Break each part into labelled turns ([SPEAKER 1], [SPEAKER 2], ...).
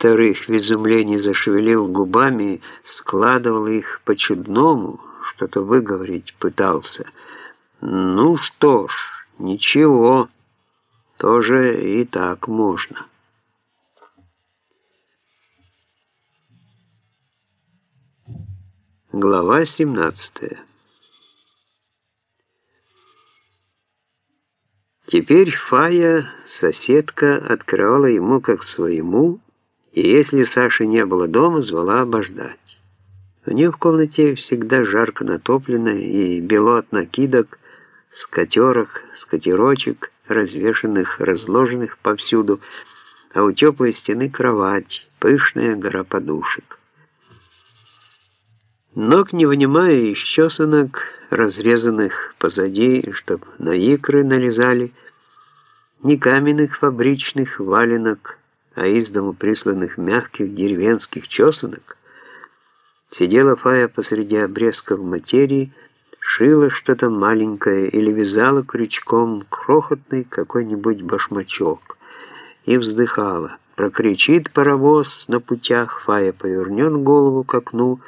[SPEAKER 1] Старых в изумлении зашевелил губами, складывал их по-чудному, что-то выговорить пытался. «Ну что ж, ничего, тоже и так можно». Глава 17 Теперь Фая, соседка, открывала ему как своему, и если Саши не было дома, звала обождать. У нее в комнате всегда жарко натоплено и бело от накидок, скатерок, скатерочек, развешанных, разложенных повсюду, а у теплой стены кровать, пышная гора подушек. Ног не вынимая из чесанок, разрезанных позади, чтоб на икры налезали, ни каменных фабричных валенок, а из дому присланных мягких деревенских чесанок, сидела Фая посреди обрезков материи, шила что-то маленькое или вязала крючком крохотный какой-нибудь башмачок и вздыхала. Прокричит паровоз на путях, Фая повернет голову к окну,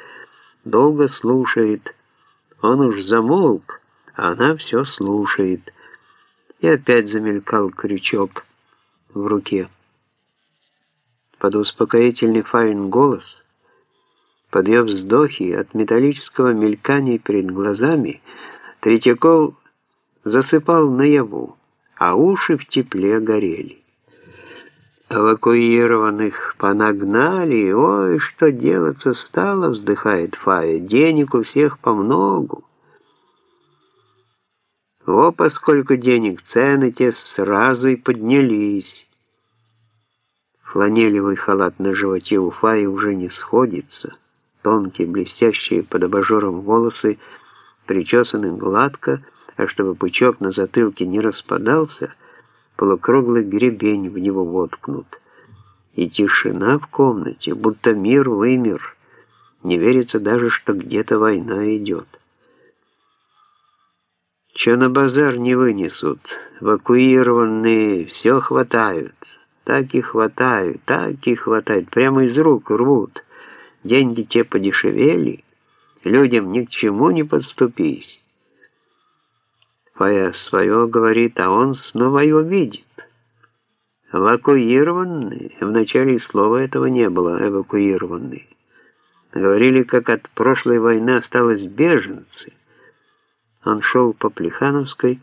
[SPEAKER 1] долго слушает. Он уж замолк, а она все слушает. И опять замелькал крючок в руке. Под успокоительный Файн голос, под ее вздохи от металлического мелькания перед глазами, Третьяков засыпал наяву, а уши в тепле горели. Эвакуированных понагнали, ой, что делаться стало, вздыхает Фая, денег у всех по многу. О, поскольку денег, цены те сразу и поднялись. Фланелевый халат на животе у Фаи уже не сходится. Тонкие, блестящие под абажуром волосы причесаны гладко, а чтобы пучок на затылке не распадался — полукруглый гребень в него воткнут. И тишина в комнате, будто мир вымер. Не верится даже, что где-то война идет. Че на базар не вынесут, эвакуированные все хватают. Так и хватают, так и хватают, прямо из рук рвут. Деньги те подешевели, людям ни к чему не подступись. Фая свое говорит, а он снова его видит. Эвакуированный, вначале слова этого не было, эвакуированный. Говорили, как от прошлой войны осталось беженцы. Он шел по Плехановской,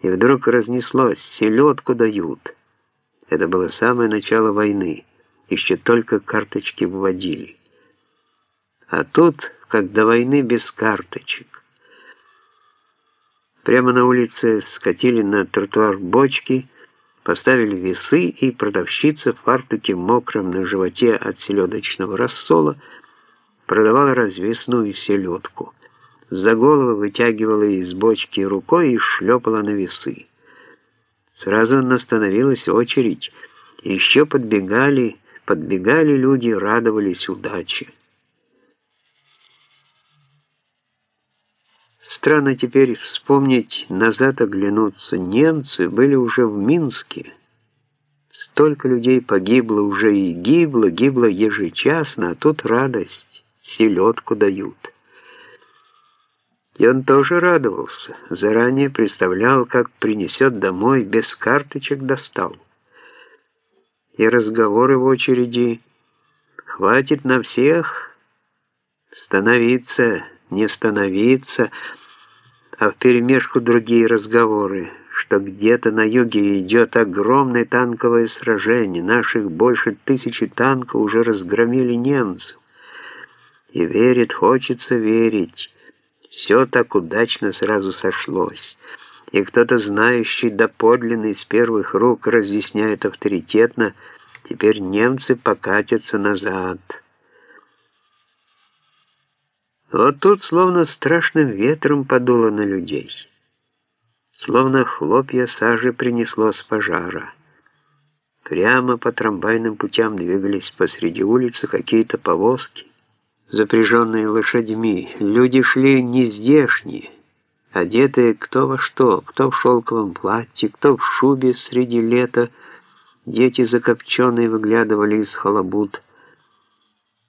[SPEAKER 1] и вдруг разнеслось, селедку дают. Это было самое начало войны, еще только карточки вводили. А тут, как до войны, без карточек. Прямо на улице скатили на тротуар бочки, поставили весы, и продавщица в фартуке мокром на животе от селедочного рассола продавала развесную селедку. За голову вытягивала из бочки рукой и шлепала на весы. Сразу остановилась очередь. Еще подбегали, подбегали люди, радовались удаче. Странно теперь вспомнить, назад оглянуться. Немцы были уже в Минске. Столько людей погибло уже и гибло, гибло ежечасно, а тут радость, селедку дают. И он тоже радовался, заранее представлял, как принесет домой, без карточек достал. И разговоры в очереди «Хватит на всех, становиться, не становиться», а вперемешку другие разговоры, что где-то на юге идет огромное танковое сражение, наших больше тысячи танков уже разгромили немцев. И верит, хочется верить. Все так удачно сразу сошлось. И кто-то знающий доподлинно из первых рук разъясняет авторитетно, теперь немцы покатятся назад. Вот тут словно страшным ветром подуло на людей. Словно хлопья сажи принесло с пожара. Прямо по трамвайным путям двигались посреди улицы какие-то повозки, запряженные лошадьми. Люди шли не здешние, одетые кто во что, кто в шелковом платье, кто в шубе среди лета, Дети закопченные выглядывали из халабут,